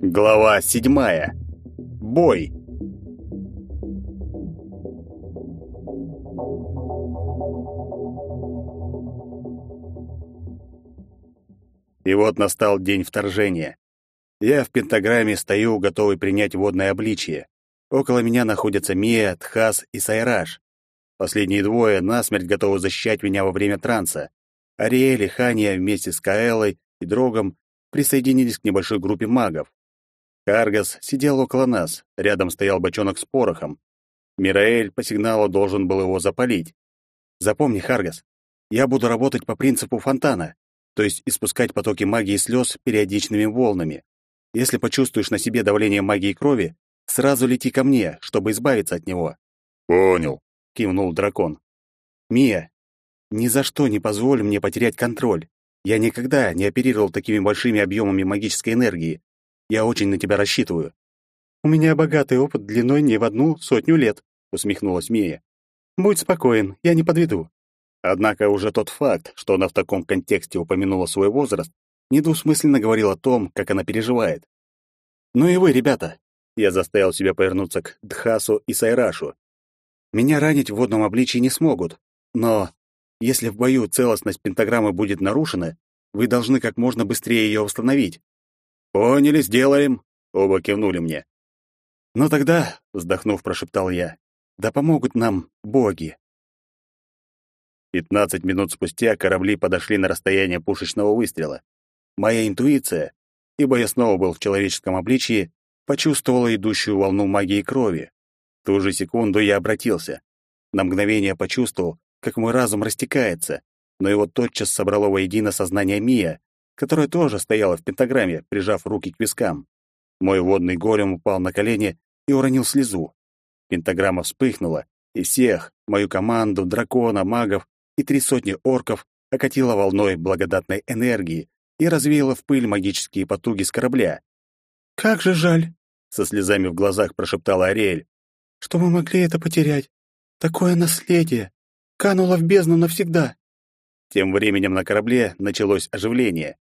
Глава седьмая. Бой. И вот настал день вторжения. Я в пентаграмме стою, готовый принять водное обличие. Около меня находятся Мия, Тхас и Сайраж. Последние двое насмерть готовы защищать меня во время транса. Ариэль и Хания вместе с Каэлой и Дрогом присоединились к небольшой группе магов. Каргас сидел около нас, рядом стоял бочонок с порохом. Мираэль по сигналу должен был его запалить. Запомни, Харгас, я буду работать по принципу фонтана, то есть испускать потоки магии слез периодичными волнами. Если почувствуешь на себе давление магии крови, сразу лети ко мне, чтобы избавиться от него. Понял, кивнул дракон. Мия, ни за что не позволь мне потерять контроль. Я никогда не оперировал такими большими объемами магической энергии. Я очень на тебя рассчитываю. У меня богатый опыт длиной не в одну сотню лет, усмехнулась Мия. Будь спокоен, я не подведу. Однако уже тот факт, что она в таком контексте упомянула свой возраст, недвусмысленно говорил о том, как она переживает. Ну и вы, ребята, я заставил себя повернуться к Дхасу и Сайрашу. Меня ранить в водном обличии не смогут, но если в бою целостность пентаграммы будет нарушена, вы должны как можно быстрее ее восстановить. «Поняли, сделаем», — оба кивнули мне. «Ну тогда», — вздохнув, прошептал я, — «да помогут нам боги». Пятнадцать минут спустя корабли подошли на расстояние пушечного выстрела. Моя интуиция, ибо я снова был в человеческом обличии, почувствовала идущую волну магии крови. В ту же секунду я обратился. На мгновение почувствовал, как мой разум растекается, но его тотчас собрало воедино сознание Мия, которая тоже стояла в пентаграмме, прижав руки к вискам. Мой водный голем упал на колени и уронил слезу. Пентаграмма вспыхнула, и всех, мою команду, дракона, магов и три сотни орков окатила волной благодатной энергии и развеяла в пыль магические потуги с корабля. «Как же жаль!» — со слезами в глазах прошептала Ариэль. «Что мы могли это потерять? Такое наследие! Кануло в бездну навсегда!» Тем временем на корабле началось оживление.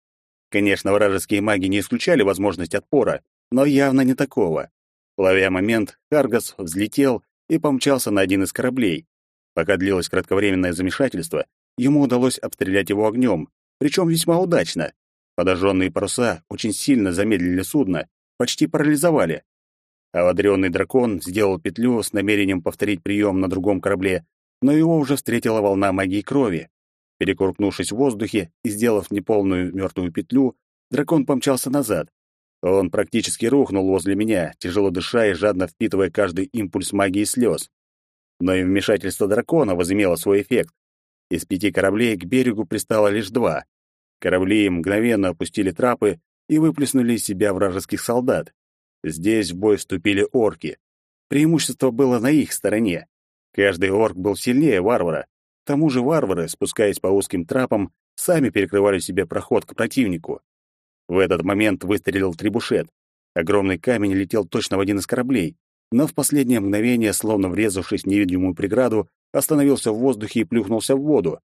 Конечно, вражеские маги не исключали возможность отпора, но явно не такого. Ловя момент, Харгас взлетел и помчался на один из кораблей. Пока длилось кратковременное замешательство, ему удалось обстрелять его огнем, причем весьма удачно. Подожженные паруса очень сильно замедлили судно, почти парализовали. Оводрённый дракон сделал петлю с намерением повторить прием на другом корабле, но его уже встретила волна магии крови. Перекуркнувшись в воздухе и сделав неполную мертвую петлю, дракон помчался назад. Он практически рухнул возле меня, тяжело дыша и жадно впитывая каждый импульс магии слез. Но и вмешательство дракона возымело свой эффект. Из пяти кораблей к берегу пристало лишь два. Корабли мгновенно опустили трапы и выплеснули из себя вражеских солдат. Здесь в бой вступили орки. Преимущество было на их стороне. Каждый орк был сильнее варвара, к тому же варвары, спускаясь по узким трапам, сами перекрывали себе проход к противнику. В этот момент выстрелил трибушет. Огромный камень летел точно в один из кораблей, но в последнее мгновение, словно врезавшись в невидимую преграду, остановился в воздухе и плюхнулся в воду.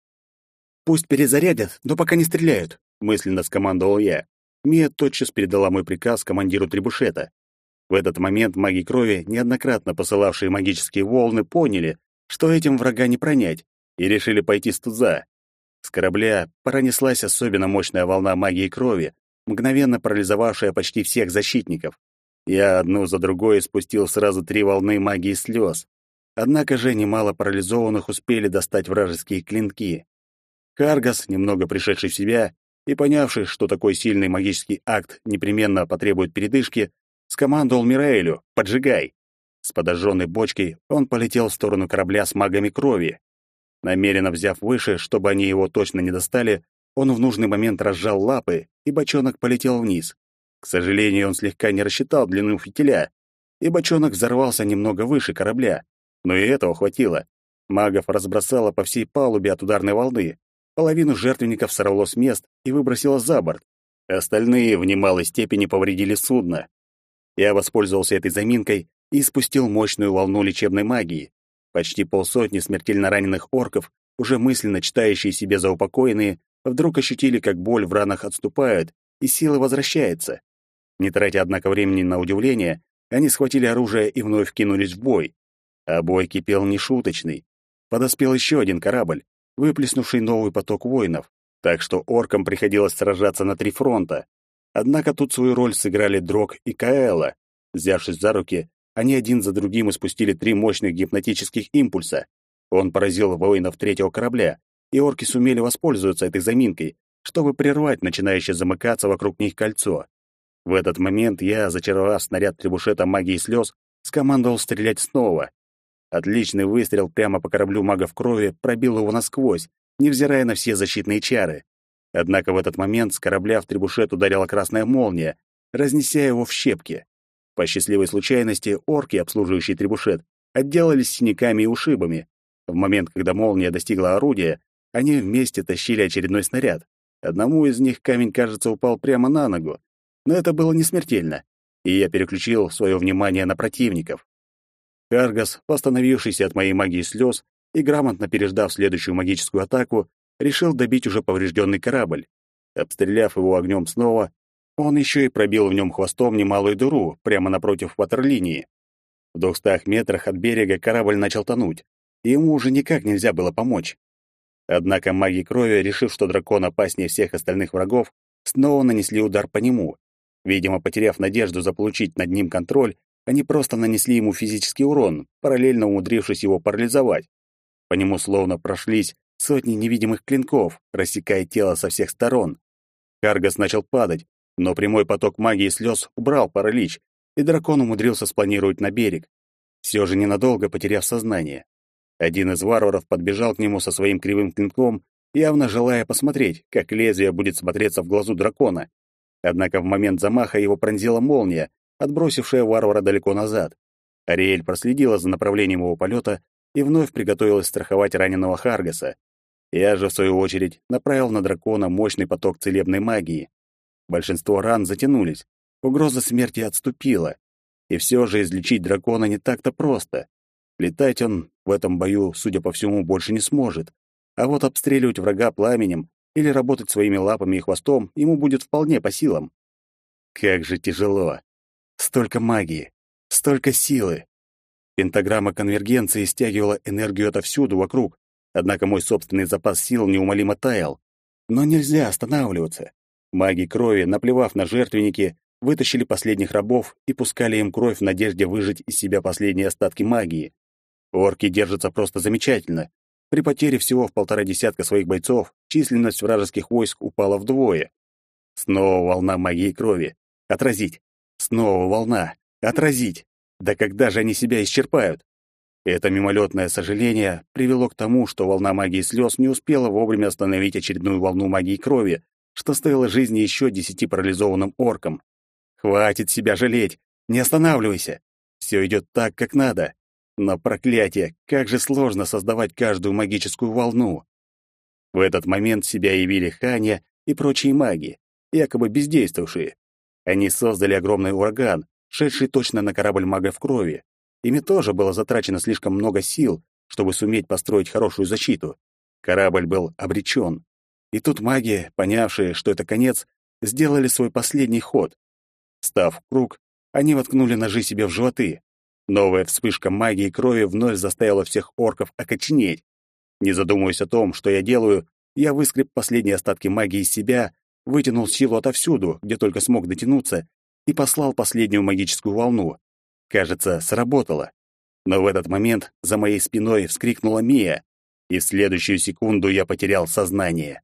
«Пусть перезарядят, но пока не стреляют», — мысленно скомандовал я. Мия тотчас передала мой приказ командиру трибушета. В этот момент маги крови, неоднократно посылавшие магические волны, поняли, что этим врага не пронять, и решили пойти с туза. С корабля пронеслась особенно мощная волна магии крови, мгновенно парализовавшая почти всех защитников. Я одну за другой спустил сразу три волны магии слез. Однако же немало парализованных успели достать вражеские клинки. Каргас, немного пришедший в себя и понявший, что такой сильный магический акт непременно потребует передышки, скомандовал Мираэлю «Поджигай!». С подожженной бочкой он полетел в сторону корабля с магами крови. Намеренно взяв выше, чтобы они его точно не достали, он в нужный момент разжал лапы, и бочонок полетел вниз. К сожалению, он слегка не рассчитал длину фитиля, и бочонок взорвался немного выше корабля. Но и этого хватило. Магов разбросало по всей палубе от ударной волны. Половину жертвенников сорвало с мест и выбросило за борт. Остальные в немалой степени повредили судно. Я воспользовался этой заминкой и спустил мощную волну лечебной магии. Почти полсотни смертельно раненых орков, уже мысленно читающие себе заупокоенные, вдруг ощутили, как боль в ранах отступает, и сила возвращается. Не тратя, однако, времени на удивление, они схватили оружие и вновь кинулись в бой. А бой кипел нешуточный. Подоспел еще один корабль, выплеснувший новый поток воинов, так что оркам приходилось сражаться на три фронта. Однако тут свою роль сыграли Дрог и Каэла. Взявшись за руки, они один за другим испустили три мощных гипнотических импульса. Он поразил воинов третьего корабля, и орки сумели воспользоваться этой заминкой, чтобы прервать начинающее замыкаться вокруг них кольцо. В этот момент я, зачаровав снаряд требушета магии слез, скомандовал стрелять снова. Отличный выстрел прямо по кораблю мага в крови пробил его насквозь, невзирая на все защитные чары. Однако в этот момент с корабля в требушет ударила красная молния, разнеся его в щепки. По счастливой случайности орки, обслуживающие требушет, отделались синяками и ушибами. В момент, когда молния достигла орудия, они вместе тащили очередной снаряд. Одному из них камень, кажется, упал прямо на ногу, но это было не смертельно, и я переключил свое внимание на противников. Каргас, восстановившийся от моей магии слез и грамотно переждав следующую магическую атаку, решил добить уже поврежденный корабль. Обстреляв его огнем снова, он еще и пробил в нем хвостом немалую дыру прямо напротив ватерлинии. В двухстах метрах от берега корабль начал тонуть, и ему уже никак нельзя было помочь. Однако маги крови, решив, что дракон опаснее всех остальных врагов, снова нанесли удар по нему. Видимо, потеряв надежду заполучить над ним контроль, они просто нанесли ему физический урон, параллельно умудрившись его парализовать. По нему словно прошлись сотни невидимых клинков, рассекая тело со всех сторон. Каргас начал падать, но прямой поток магии слез убрал паралич, и дракон умудрился спланировать на берег, все же ненадолго потеряв сознание. Один из варваров подбежал к нему со своим кривым клинком, явно желая посмотреть, как лезвие будет смотреться в глазу дракона. Однако в момент замаха его пронзила молния, отбросившая варвара далеко назад. Ариэль проследила за направлением его полета и вновь приготовилась страховать раненого Харгаса. Я же, в свою очередь, направил на дракона мощный поток целебной магии. Большинство ран затянулись, угроза смерти отступила. И все же излечить дракона не так-то просто. Летать он в этом бою, судя по всему, больше не сможет. А вот обстреливать врага пламенем или работать своими лапами и хвостом ему будет вполне по силам. Как же тяжело. Столько магии, столько силы. Пентаграмма конвергенции стягивала энергию отовсюду вокруг, однако мой собственный запас сил неумолимо таял. Но нельзя останавливаться. Маги крови, наплевав на жертвенники, вытащили последних рабов и пускали им кровь в надежде выжать из себя последние остатки магии. Орки держатся просто замечательно. При потере всего в полтора десятка своих бойцов численность вражеских войск упала вдвое. Снова волна магии крови. Отразить. Снова волна. Отразить. Да когда же они себя исчерпают? Это мимолетное сожаление привело к тому, что волна магии слез не успела вовремя остановить очередную волну магии крови, что стоило жизни еще десяти парализованным оркам. Хватит себя жалеть. Не останавливайся. Все идет так, как надо. Но проклятие, как же сложно создавать каждую магическую волну. В этот момент себя явили Ханя и прочие маги, якобы бездействовавшие. Они создали огромный ураган, шедший точно на корабль магов крови. Ими тоже было затрачено слишком много сил, чтобы суметь построить хорошую защиту. Корабль был обречен. И тут маги, понявшие, что это конец, сделали свой последний ход. Став в круг, они воткнули ножи себе в животы. Новая вспышка магии и крови вновь заставила всех орков окоченеть. Не задумываясь о том, что я делаю, я выскреб последние остатки магии из себя, вытянул силу отовсюду, где только смог дотянуться, и послал последнюю магическую волну. Кажется, сработало. Но в этот момент за моей спиной вскрикнула Мия, и в следующую секунду я потерял сознание.